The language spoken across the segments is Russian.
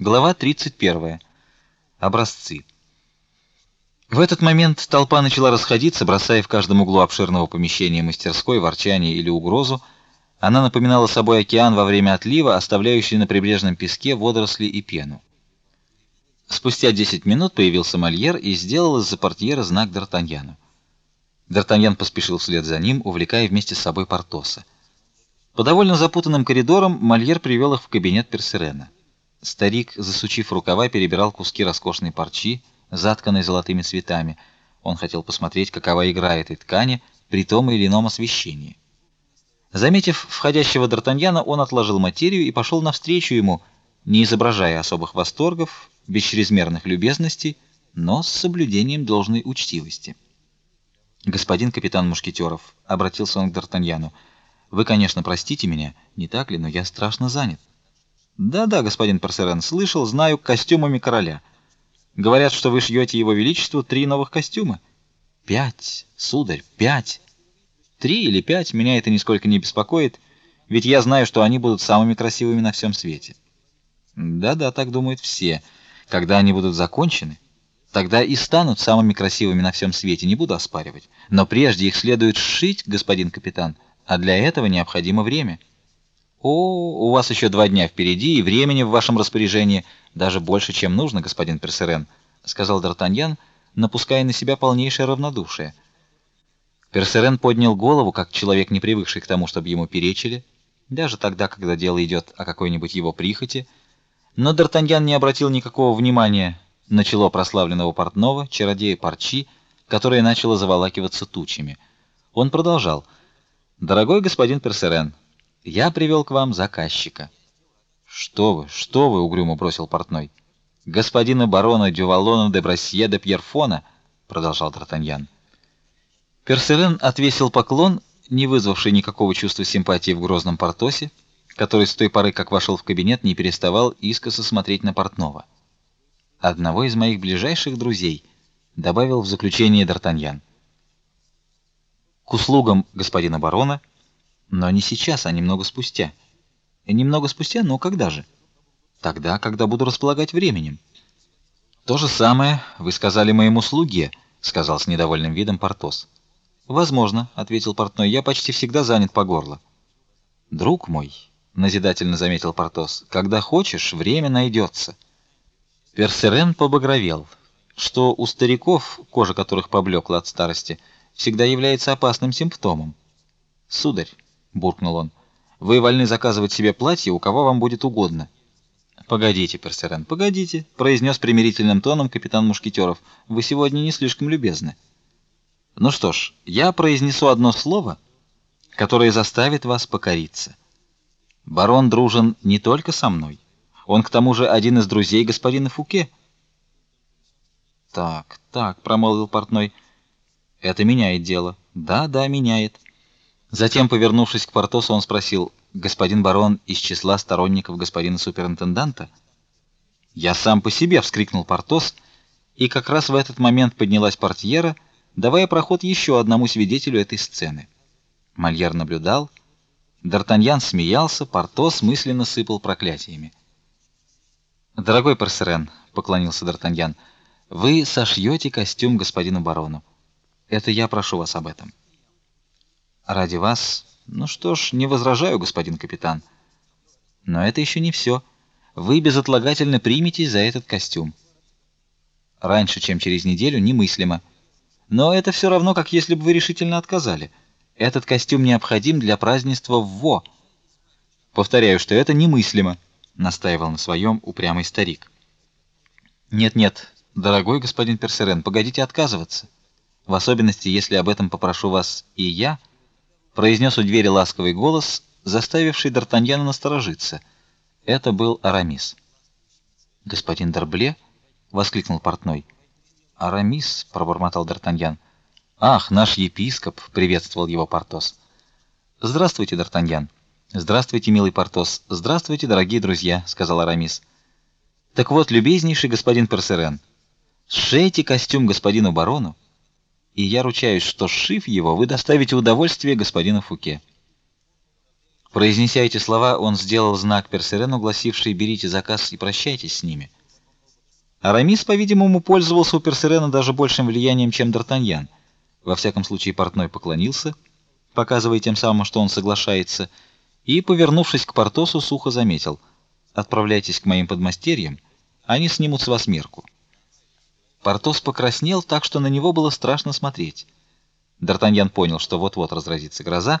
Глава 31. Образцы. В этот момент толпа начала расходиться, бросая в каждом углу обширного помещения мастерской ворчание или угрозу. Она напоминала собой океан во время отлива, оставляющий на прибрежном песке водоросли и пену. Спустя 10 минут появился Мольер и сделал из-за портьера знак Д'Артаньяну. Д'Артаньян поспешил вслед за ним, увлекая вместе с собой Портоса. По довольно запутанным коридорам Мольер привел их в кабинет Персерена. Старик, засучив рукава, перебирал куски роскошной парчи, затканной золотыми цветами. Он хотел посмотреть, какова игра этой ткани при том или ином освещении. Заметив входящего Д'Артаньяна, он отложил материю и пошел навстречу ему, не изображая особых восторгов, без чрезмерных любезностей, но с соблюдением должной учтивости. Господин капитан мушкетеров, обратился он к Д'Артаньяну. Вы, конечно, простите меня, не так ли, но я страшно занят. Да-да, господин Персерен, слышал, знаю костюмами короля. Говорят, что вы шьете его величеству три новых костюма. Пять, сударь, пять. Три или пять, меня это нисколько не беспокоит, ведь я знаю, что они будут самыми красивыми на всем свете. Да-да, так думают все. Когда они будут закончены, тогда и станут самыми красивыми на всем свете, не буду оспаривать. Но прежде их следует сшить, господин капитан, а для этого необходимо время. О, у вас еще два дня впереди, и времени в вашем распоряжении даже больше, чем нужно, господин Персерен, сказал Д'Артаньян, напуская на себя полнейшее равнодушие. Персерен поднял голову, как человек, не привыкший к тому, чтобы ему перечили, даже тогда, когда дело идет о какой-нибудь его прихоти. Но Д'Артаньян не обратил никакого внимания на чело прославленного портного, чародея парчи, которое начало заволакиваться тучами. Он продолжал: "Дорогой господин Персерен, я привел к вам заказчика. Что вы, что вы, угрюмо бросил портной. Господина барона Дювалона де Брасье де Пьерфона, продолжал Д'Артаньян. Персерен отвесил поклон, не вызвавший никакого чувства симпатии в грозном Портосе, который с той поры, как вошел в кабинет, не переставал искоса смотреть на портного. Одного из моих ближайших друзей, добавил в заключение Д'Артаньян. К услугам господина барона но не сейчас, а немного спустя. И немного спустя, но когда же? Тогда, когда буду располагать временем. То же самое вы сказали моему слуге, сказал с недовольным видом Портос. Возможно, ответил портной. Я почти всегда занят по горло. Друг мой, назидательно заметил Портос. Когда хочешь, время найдется. Персерен побагровел, что у стариков, кожа которых поблекла от старости, всегда является опасным симптомом. Сударь, буркнул он. Вы вольны заказывать себе платье, у кого вам будет угодно. Погодите, Персерен, погодите, произнес примирительным тоном капитан мушкетеров. Вы сегодня не слишком любезны. Ну что ж, я произнесу одно слово, которое заставит вас покориться. Барон дружен не только со мной, он к тому же один из друзей господина Фуке. Так, так, промолвил портной. Это меняет дело. Да, да, меняет. Затем, повернувшись к Портосу, он спросил: "Господин барон из числа сторонников господина суперинтенданта?" "Я сам по себе", вскрикнул Портос, и как раз в этот момент поднялась портьера, давая проход еще одному свидетелю этой сцены. Мольер наблюдал, Д'Артаньян смеялся, Портос мысленно сыпал проклятиями. "Дорогой Персерен", поклонился Д'Артаньян, "вы сошьете костюм господину барону. Это я прошу вас об этом". Ради вас. Ну что ж, не возражаю, господин капитан. Но это еще не все. Вы безотлагательно приметесь за этот костюм. Раньше, чем через неделю, немыслимо. Но это все равно, как если бы вы решительно отказали. Этот костюм необходим для празднества в Во. Повторяю, что это немыслимо, настаивал на своем упрямый старик. Нет, нет, дорогой господин Персерен, погодите отказываться. В особенности, если об этом попрошу вас и я произнес у двери ласковый голос, заставивший Д'Артаньяна насторожиться. Это был Арамис. "Господин Д'Арбле?" воскликнул портной. "Арамис", пробормотал Д'Артаньян. "Ах, наш епископ", приветствовал его Портос. "Здравствуйте, Д'Артаньян". "Здравствуйте, милый Портос. Здравствуйте, дорогие друзья", сказал Арамис. "Так вот, любезнейший господин Персерен, сшейте костюм господину барону и я ручаюсь, что сшив его, вы доставите удовольствие господину Фуке. Произнеся эти слова, он сделал знак Персерену, гласивший: "Берите заказ и прощайтесь с ними". Арамис, по-видимому, пользовался у Персерена даже большим влиянием, чем Д'Артаньян. Во всяком случае, портной поклонился, показывая тем самым, что он соглашается, и, повернувшись к Портосу, сухо заметил: "Отправляйтесь к моим подмастерьям, они снимут с вас мерку". Портос покраснел так, что на него было страшно смотреть. Д'Артаньян понял, что вот-вот разразится гроза,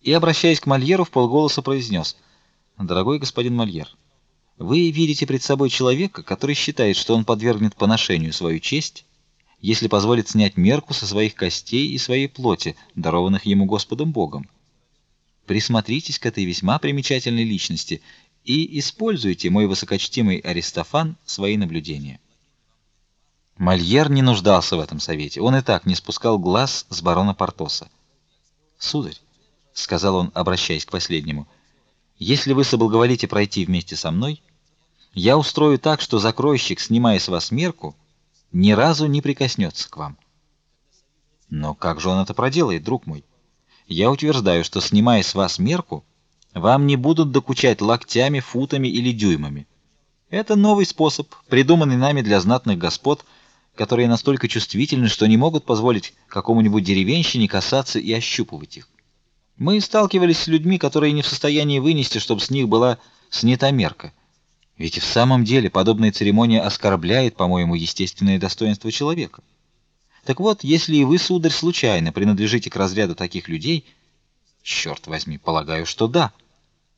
и, обращаясь к Мольеру, вполголоса произнес: "Дорогой господин Мольер, вы видите пред собой человека, который считает, что он подвергнет поношению свою честь, если позволит снять мерку со своих костей и своей плоти, дарованных ему Господом Богом. Присмотритесь к этой весьма примечательной личности и используйте, мой высокочтимый Аристофан, свои наблюдения". Мольер не нуждался в этом совете. Он и так не спускал глаз с барона Портоса. "Сударь", сказал он, обращаясь к последнему, "если вы соблаговолите пройти вместе со мной, я устрою так, что закройщик, снимая с вас мерку, ни разу не прикоснется к вам". "Но как же он это проделает, друг мой? Я утверждаю, что снимая с вас мерку, вам не будут докучать локтями, футами или дюймами. Это новый способ, придуманный нами для знатных господ которые настолько чувствительны, что не могут позволить какому-нибудь деревенщине касаться и ощупывать их. Мы сталкивались с людьми, которые не в состоянии вынести, чтобы с них была снята мерка. Ведь и в самом деле подобная церемония оскорбляет, по-моему, естественное достоинство человека. Так вот, если и вы, сударь, случайно принадлежите к разряду таких людей, черт возьми, полагаю, что да.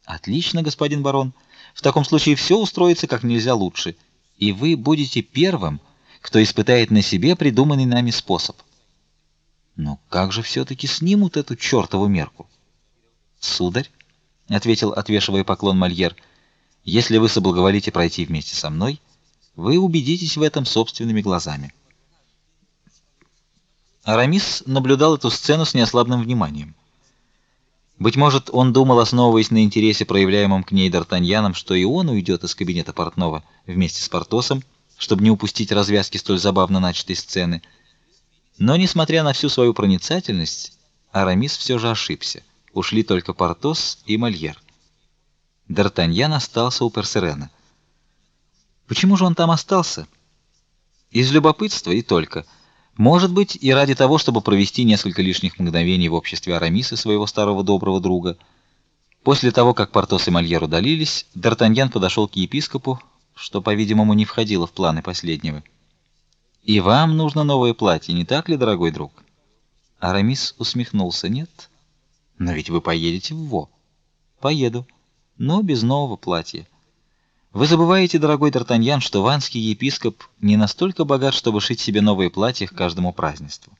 Отлично, господин барон. В таком случае все устроится как нельзя лучше, и вы будете первым, кто испытает на себе придуманный нами способ. Но как же все таки снимут эту чертову мерку? Сударь, ответил, отвешивая поклон Мольер, если вы соблаговолите пройти вместе со мной, вы убедитесь в этом собственными глазами. Арамис наблюдал эту сцену с неослабным вниманием. Быть может, он думал, основываясь на интересе, проявляемом к ней Д'Артаньяном, что и он уйдет из кабинета портного вместе с Портосом чтобы не упустить развязки столь забавно начатой сцены. Но несмотря на всю свою проницательность, Арамис все же ошибся. Ушли только Портос и Мольер. Д'Артаньян остался у Персерена. Почему же он там остался? Из любопытства и только. Может быть, и ради того, чтобы провести несколько лишних мгновений в обществе Арамиса, своего старого доброго друга. После того, как Портос и Мольер удалились, Д'Артаньян подошел к епископу, что, по-видимому, не входило в планы последнего. И вам нужно новое платье, не так ли, дорогой друг? Арамис усмехнулся. Нет. Но ведь вы поедете в Во. Поеду, но без нового платья. Вы забываете, дорогой Д'Артаньян, что ванский епископ не настолько богат, чтобы шить себе новые платья к каждому празднеству.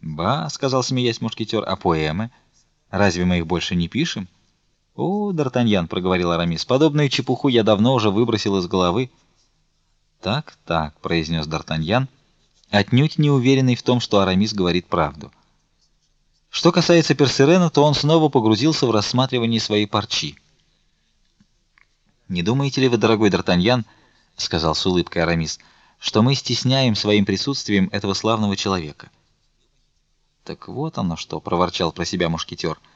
"Ба", сказал смеясь мушкетер, "а поэмы? Разве мы их больше не пишем?" "О, Д'Артаньян", проговорил Арамис. "Подобную чепуху я давно уже выбросил из головы". "Так, так", произнес Д'Артаньян, отнюдь не уверенный в том, что Арамис говорит правду. Что касается Персерена, то он снова погрузился в рассматривание своей парчи. "Не думаете ли вы, дорогой Д'Артаньян, сказал с улыбкой Арамис, что мы стесняем своим присутствием этого славного человека?" Так вот оно что, проворчал про себя мушкетер. —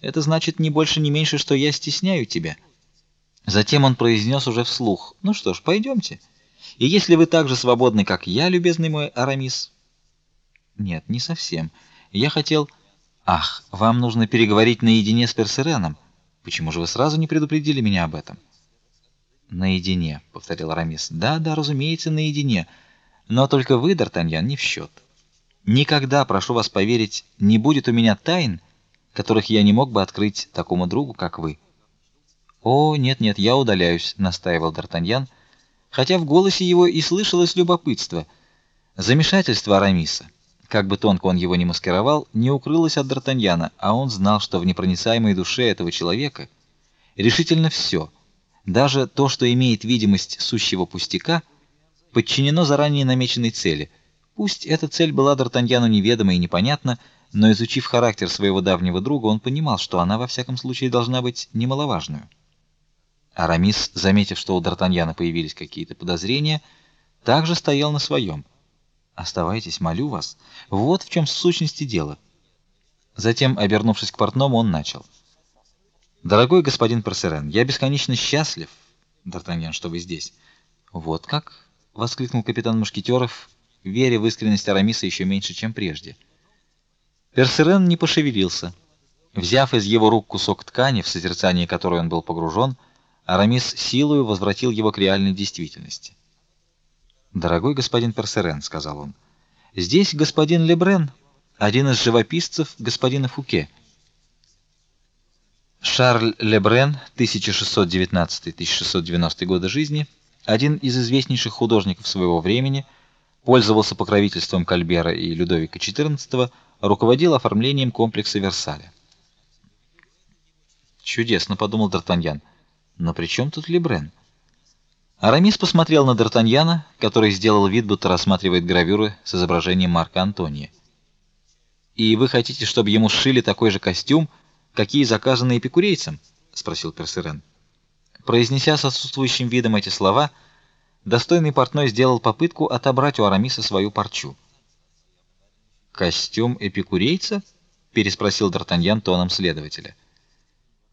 это значит не больше, не меньше, что я стесняю тебя. Затем он произнес уже вслух: "Ну что ж, пойдемте. И если вы так же свободны, как я, любезный мой Арамис". Нет, не совсем. Я хотел Ах, вам нужно переговорить наедине с Персереном. Почему же вы сразу не предупредили меня об этом? Наедине, повторил Арамис. Да, да, разумеется, наедине. Но только вы, Д'Артаньян, не в счет. Никогда, прошу вас поверить, не будет у меня тайн, которых я не мог бы открыть такому другу, как вы. О, нет, нет, я удаляюсь, настаивал Д'Артаньян, хотя в голосе его и слышалось любопытство. Замешательство Арамиса, как бы тонко он его ни маскировал, не укрылось от Д'Артаньяна, а он знал, что в непроницаемой душе этого человека решительно все, даже то, что имеет видимость сущего пустяка, подчинено заранее намеченной цели. Пусть эта цель была Д'Артаньяну неведома и непонятна, но изучив характер своего давнего друга, он понимал, что она во всяком случае должна быть немаловажной. Арамис, заметив, что у Д'Артаньяна появились какие-то подозрения, также стоял на своем. Оставайтесь, молю вас. Вот в чем сущности дело. Затем, обернувшись к портному, он начал: Дорогой господин Персерен, я бесконечно счастлив, Д'Артаньян, что вы здесь. Вот как, воскликнул капитан мушкетеров, веря в искренность Арамиса еще меньше, чем прежде. Персерен не пошевелился. Взяв из его рук кусок ткани, в созерцание которой он был погружен, Арамис силою возвратил его к реальной действительности. "Дорогой господин Персерен", сказал он. "Здесь господин Лебрен, один из живописцев господина Фуке". Шарль Лебрен, 1619-1690 годы жизни, один из известнейших художников своего времени, пользовался покровительством Кальбера и Людовика XIV, руководил оформлением комплекса Версаля. Чудесно, подумал Д'Артаньян. Но при чем тут Лебрен? Арамис посмотрел на Д'Артаньяна, который сделал вид, будто рассматривает гравюры с изображением Марка Антония. И вы хотите, чтобы ему сшили такой же костюм? какие заказаны эпикурейцам? спросил Персерен. Произнеся с отсутствующим видом эти слова, достойный портной сделал попытку отобрать у Арамиса свою парчу. Костюм эпикурейца? переспросил Д'Артаньян тоном следователя.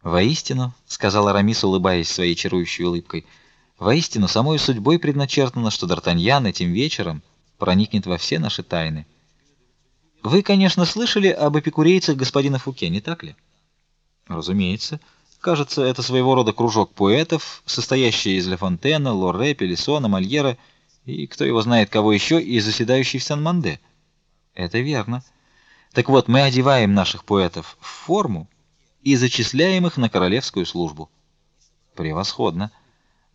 Воистину, сказал Арамис, улыбаясь своей чарующей улыбкой, воистину самой судьбой предначертано, что Д'Артаньян этим вечером проникнет во все наши тайны. Вы, конечно, слышали об эпикурейцах господина Фуке, не так ли? Разумеется. Кажется, это своего рода кружок поэтов, состоящий из Ле Фонтена, Лоре, Пелесона, Мольера и кто его знает кого еще, и заседающий в Сан-Манде. Это верно. Так вот, мы одеваем наших поэтов в форму и зачисляем их на королевскую службу. Превосходно.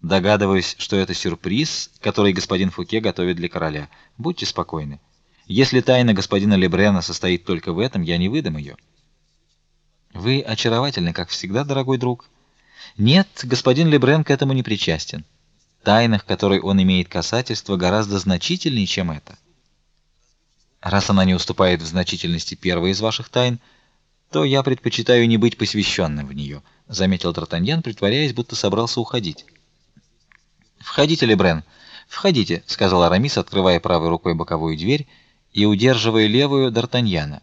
Догадываюсь, что это сюрприз, который господин Фуке готовит для короля. Будьте спокойны. Если тайна господина Лебрена состоит только в этом, я не выдам ее. Вы очаровательны, как всегда, дорогой друг. Нет, господин Лебрен к этому не причастен. Тайнах, которой он имеет касательство, гораздо значительнее, чем это. Раз она не уступает в значительности первой из ваших тайн, то я предпочитаю не быть посвященным в нее», — заметил Д'Артаньян, притворяясь, будто собрался уходить. «Входите, Лебрен, входите», — сказал Арамис, открывая правой рукой боковую дверь и удерживая левую Д'Артаньяна.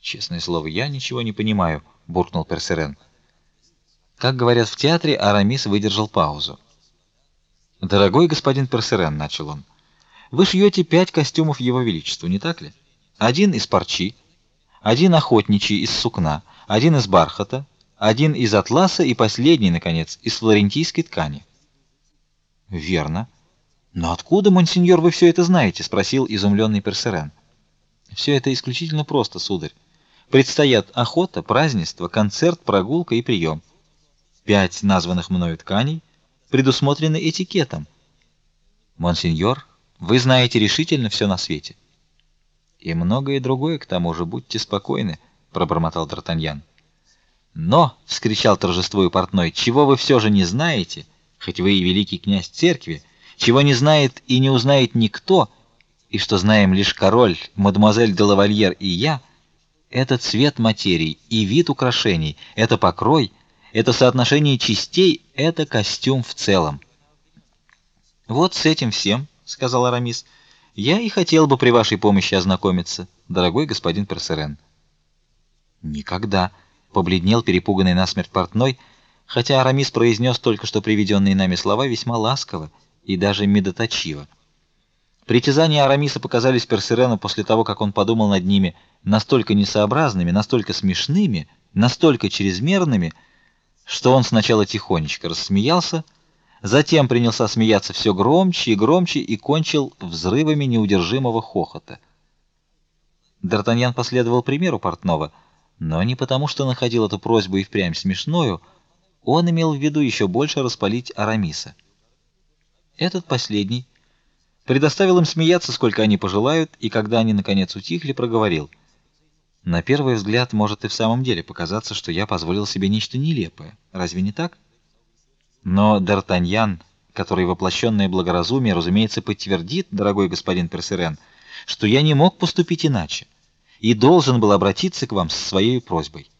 Честное слово, я ничего не понимаю, буркнул Персерен. Как говорят в театре, Арамис выдержал паузу. Дорогой господин Персерен, начал он. Вы шьете пять костюмов его величеству, не так ли? Один из парчи, один охотничий из сукна, один из бархата, один из атласа и последний, наконец, из флорентийской ткани. Верно. Но откуда, монсеньор, вы все это знаете, спросил изумленный Персерен. Все это исключительно просто, сударь. Предстоят охота, празднество, концерт, прогулка и прием. Пять названных мною тканей предусмотрены этикетом. Монсеньор, вы знаете решительно все на свете. И многое другое к тому же, будьте спокойны, пробормотал Д'Артаньян. Но, вскричал торжествуя портной, чего вы все же не знаете, хоть вы и великий князь церкви, чего не знает и не узнает никто, и что знаем лишь король, мадемуазель де лавальер и я, это цвет материи и вид украшений, это покрой, это соотношение частей, это костюм в целом. Вот с этим всем, сказал Арамис. Я и хотел бы при вашей помощи ознакомиться, дорогой господин Персерен. Никогда, побледнел перепуганный насмерть портной, хотя Арамис произнес только что приведенные нами слова весьма ласково и даже медоточиво. Притязания Арамиса показались Персерену после того, как он подумал над ними, настолько несообразными, настолько смешными, настолько чрезмерными, что он сначала тихонечко рассмеялся, затем принялся смеяться все громче и громче и кончил взрывами неудержимого хохота. Д'Артаньян последовал примеру портного, но не потому, что находил эту просьбу и впрямь смешною, он имел в виду еще больше распалить Арамиса. Этот последний предоставил им смеяться, сколько они пожелают, и когда они наконец утихли, проговорил: "На первый взгляд может и в самом деле показаться, что я позволил себе нечто нелепое. Разве не так? Но Д'Артаньян, который воплощенное благоразумие, разумеется, подтвердит, дорогой господин Персерен, что я не мог поступить иначе и должен был обратиться к вам с своей просьбой".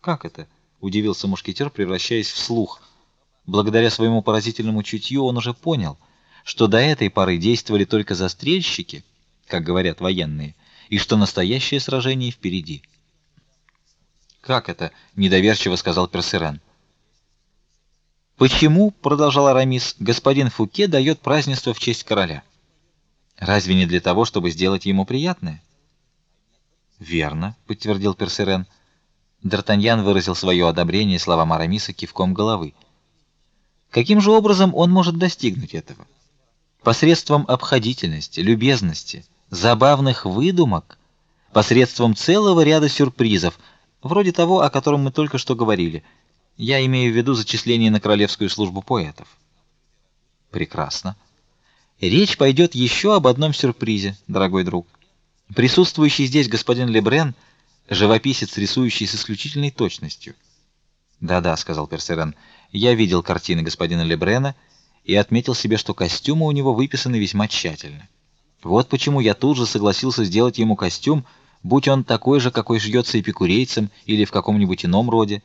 "Как это?" удивился мушкетер, превращаясь в слух. Благодаря своему поразительному чутью он уже понял, что до этой поры действовали только застрельщики, как говорят военные, и что настоящее сражение впереди. Как это? недоверчиво сказал Персерен. Почему, продолжал Арамис, господин Фуке дает празднество в честь короля? Разве не для того, чтобы сделать ему приятное? Верно, подтвердил Персерен. Д'Артаньян выразил свое одобрение словам Арамиса кивком головы. Каким же образом он может достигнуть этого? Посредством обходительности, любезности, забавных выдумок, посредством целого ряда сюрпризов, вроде того, о котором мы только что говорили — я имею в виду зачисление на королевскую службу поэтов. Прекрасно. Речь пойдет еще об одном сюрпризе, дорогой друг. Присутствующий здесь господин Лебрен, живописец, рисующий с исключительной точностью. Да-да, сказал Персерен. Я видел картины господина Лебрена и отметил себе, что костюмы у него выписаны весьма тщательно. Вот почему я тут же согласился сделать ему костюм, будь он такой же, какой шьется эпикурейцем или в каком-нибудь ином роде.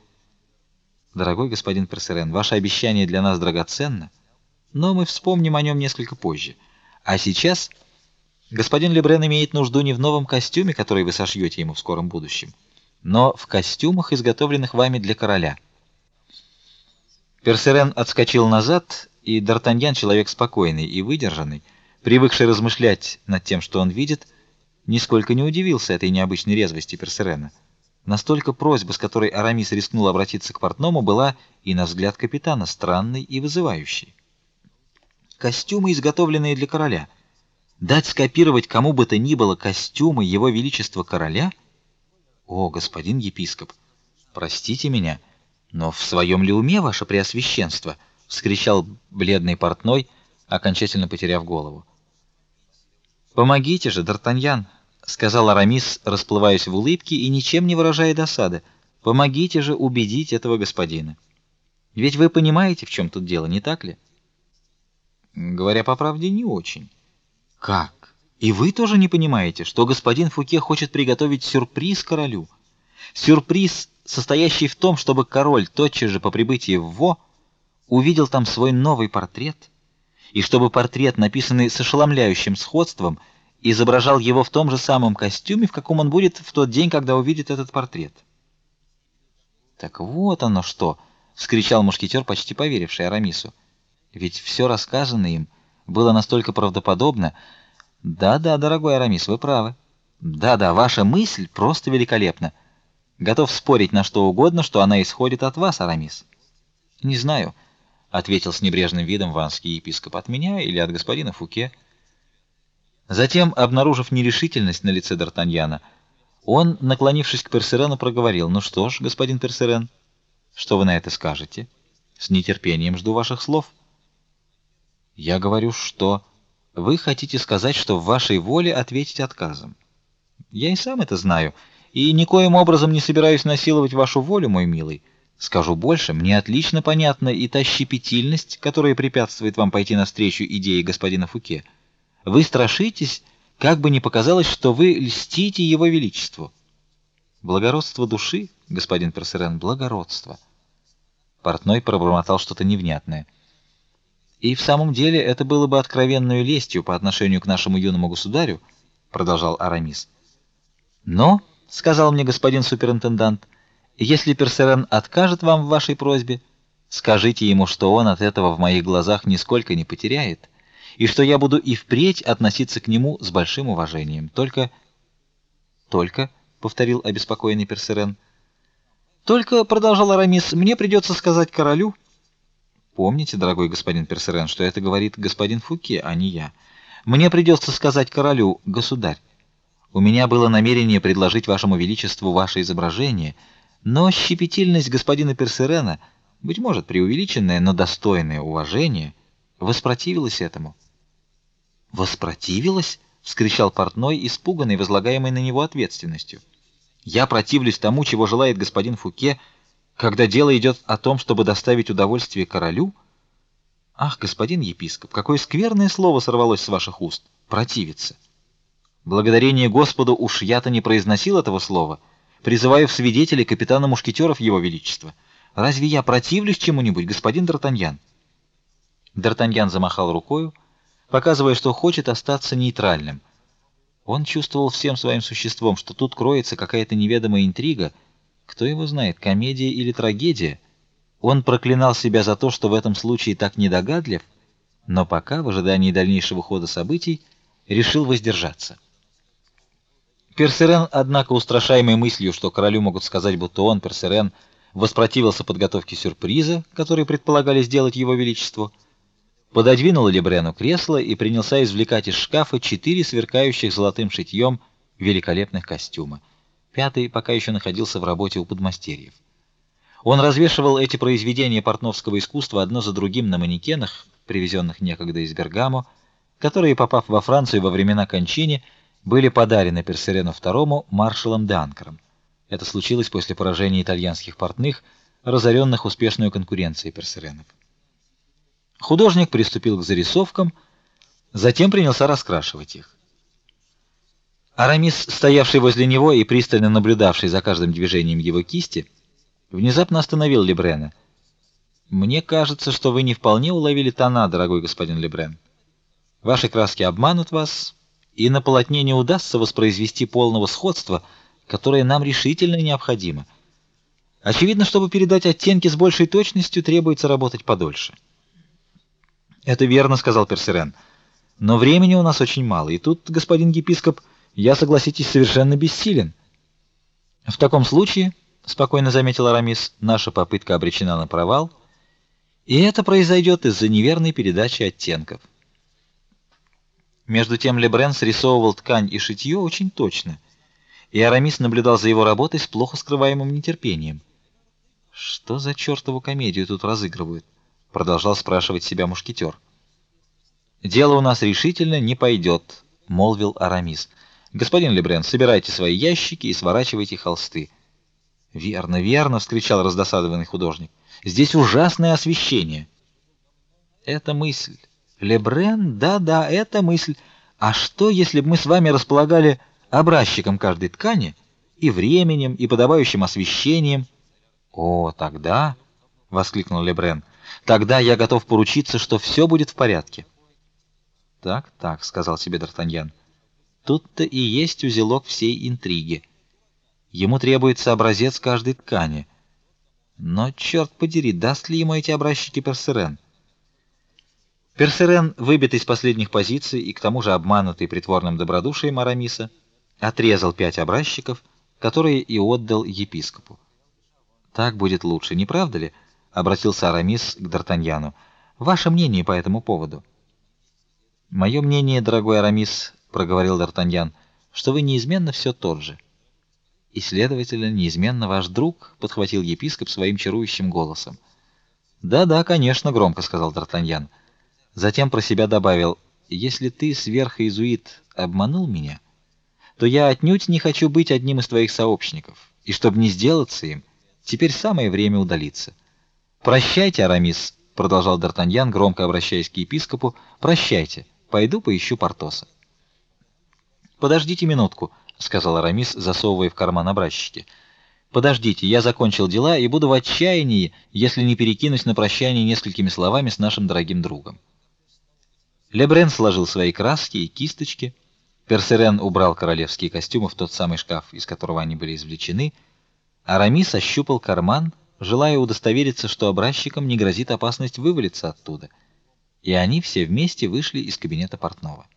Дорогой господин Персерен, ваше обещание для нас драгоценно, но мы вспомним о нем несколько позже. А сейчас господин Лебрен имеет нужду не в новом костюме, который вы сошьете ему в скором будущем, но в костюмах, изготовленных вами для короля. Персерен отскочил назад, и Д'Артаньян, человек спокойный и выдержанный, привыкший размышлять над тем, что он видит, нисколько не удивился этой необычной резвости Персерена. Настолько просьба, с которой Арамис рискнул обратиться к портному, была и на взгляд капитана странной и вызывающей. Костюмы, изготовленные для короля, дать скопировать кому бы то ни было костюмы его величества короля? О, господин епископ, простите меня, но в своем ли уме ваше преосвященство? вскричал бледный портной, окончательно потеряв голову. Помогите же, Д'Артаньян, сказал Арамис, расплываясь в улыбке и ничем не выражая досады. Помогите же убедить этого господина. Ведь вы понимаете, в чем тут дело, не так ли? Говоря по правде, не очень. Как? И вы тоже не понимаете, что господин Фуке хочет приготовить сюрприз королю? Сюрприз, состоящий в том, чтобы король тотчас же по прибытии в Во увидел там свой новый портрет, и чтобы портрет, написанный с ошеломляющим сходством, изображал его в том же самом костюме, в каком он будет в тот день, когда увидит этот портрет. Так вот оно что, вскричал мушкетер, почти поверивший Арамису. Ведь все рассказанное им было настолько правдоподобно. Да-да, дорогой Арамис, вы правы. Да-да, ваша мысль просто великолепна. Готов спорить на что угодно, что она исходит от вас, Арамис. Не знаю, ответил с небрежным видом ванский епископ от меня или от господина Фуке. Затем, обнаружив нерешительность на лице Д'Артаньяна, он, наклонившись к Персерену, проговорил: "Ну что ж, господин Персерен, что вы на это скажете? С нетерпением жду ваших слов". "Я говорю, что вы хотите сказать, что в вашей воле ответить отказом. Я и сам это знаю, и никоим образом не собираюсь насиловать вашу волю, мой милый. Скажу больше, мне отлично понятна и та щепетильность, которая препятствует вам пойти навстречу идее господина Фуке. Вы страшитесь, как бы ни показалось, что вы льстите его величеству. Благородство души, господин Персерен, благородство. Портной пробормотал что-то невнятное. И в самом деле это было бы откровенной лестью по отношению к нашему юному государю, продолжал Арамис. Но, сказал мне господин суперинтендант, если Персерен откажет вам в вашей просьбе, скажите ему, что он от этого в моих глазах нисколько не потеряет и что я буду и впредь относиться к нему с большим уважением. Только только повторил обеспокоенный Персерен. Только продолжал Арамис, мне придется сказать королю. Помните, дорогой господин Персерен, что это говорит господин Фуке, а не я. Мне придется сказать королю, государь. У меня было намерение предложить вашему величеству ваше изображение, но щепетильность господина Персерена, быть может, преувеличенная, но достойное уважения, воспротивилась этому. Воспротивилась? вскричал портной, испуганный возлагаемой на него ответственностью. Я противлюсь тому, чего желает господин Фуке, когда дело идет о том, чтобы доставить удовольствие королю? Ах, господин епископ, какое скверное слово сорвалось с ваших уст. Противиться. Благодарение Господу уж я-то не произносил этого слова. Призываю в свидетели капитана мушкетеров его величества. Разве я противлюсь чему-нибудь, господин Д'Артаньян? Д'Артаньян замахал рукой, показывая, что хочет остаться нейтральным. Он чувствовал всем своим существом, что тут кроется какая-то неведомая интрига, Кто его знает, комедия или трагедия? Он проклинал себя за то, что в этом случае так недогадлив, но пока, в ожидании дальнейшего хода событий, решил воздержаться. Персерен, однако, устрашаемый мыслью, что королю могут сказать, будто он, Персерен, воспротивился подготовке сюрприза, который предполагали сделать его величеству, пододвинул Лебрену кресло и принялся извлекать из шкафа четыре сверкающих золотым шитьем великолепных костюма. Пятый пока еще находился в работе у подмастерьев. Он развешивал эти произведения портновского искусства одно за другим на манекенах, привезенных некогда из Бергамо, которые, попав во Францию во времена Кончини, были подарены Персерену II маршалом Данкером. Это случилось после поражения итальянских портных, разоренных успешной конкуренцией Персеренов. Художник приступил к зарисовкам, затем принялся раскрашивать их. Арамис, стоявший возле него и пристально наблюдавший за каждым движением его кисти, внезапно остановил Лебрена. Мне кажется, что вы не вполне уловили тона, дорогой господин Лебрен. Ваши краски обманут вас, и на полотне не удастся воспроизвести полного сходства, которое нам решительно необходимо. Очевидно, чтобы передать оттенки с большей точностью, требуется работать подольше. Это верно, сказал Персерен. Но времени у нас очень мало, и тут, господин епископ, я, согласитесь, совершенно бессилен. В таком случае, спокойно заметил Арамис, наша попытка обречена на провал, и это произойдет из-за неверной передачи оттенков. Между тем Лебрен срисовывал ткань и шитье очень точно, и Арамис наблюдал за его работой с плохо скрываемым нетерпением. Что за чертову комедию тут разыгрывают? Продолжал спрашивать себя мушкетер. Дело у нас решительно не пойдет», — молвил Арамис. Господин Лебрен, собирайте свои ящики и сворачивайте холсты. Верно, верно, вскричал раздосадованный художник. Здесь ужасное освещение. Это мысль. Лебрен, да-да, это мысль. А что, если бы мы с вами располагали образчиком каждой ткани и временем, и подобающим освещением? О, тогда, воскликнул Лебрен. Тогда я готов поручиться, что все будет в порядке. Так, так, сказал себе Д'Артаньян. Тут-то и есть узелок всей интриги. Ему требуется образец каждой ткани. Но черт подери, даст ли ему эти образчики Персерен? Персерен, выбитый из последних позиций и к тому же обманутый притворным добродушием Арамиса, отрезал пять образчиков, которые и отдал епископу. Так будет лучше, не правда ли? Обратился Арамис к Д'Артаньяну. Ваше мнение по этому поводу? Мое мнение, дорогой Арамис, проговорил Д'Артаньян, что вы неизменно все тот же. И следовательно, неизменно ваш друг, подхватил епископ своим чарующим голосом. Да-да, конечно, громко сказал Д'Артаньян. Затем про себя добавил: если ты сверхиезуит обманул меня, то я отнюдь не хочу быть одним из твоих сообщников, и чтобы не сделаться им, теперь самое время удалиться. Прощайте, Арамис, продолжал Д'Артаньян, громко обращаясь к епископу. Прощайте. Пойду поищу Портоса. Подождите минутку, сказал Арамис, засовывая в карман образчики. Подождите, я закончил дела и буду в отчаянии, если не перекинусь на прощание несколькими словами с нашим дорогим другом. Лебрен сложил свои краски и кисточки. Персерен убрал королевские костюмы в тот самый шкаф, из которого они были извлечены. Арамис ощупал карман, желая удостовериться, что образчикам не грозит опасность вывалиться оттуда. И они все вместе вышли из кабинета портного.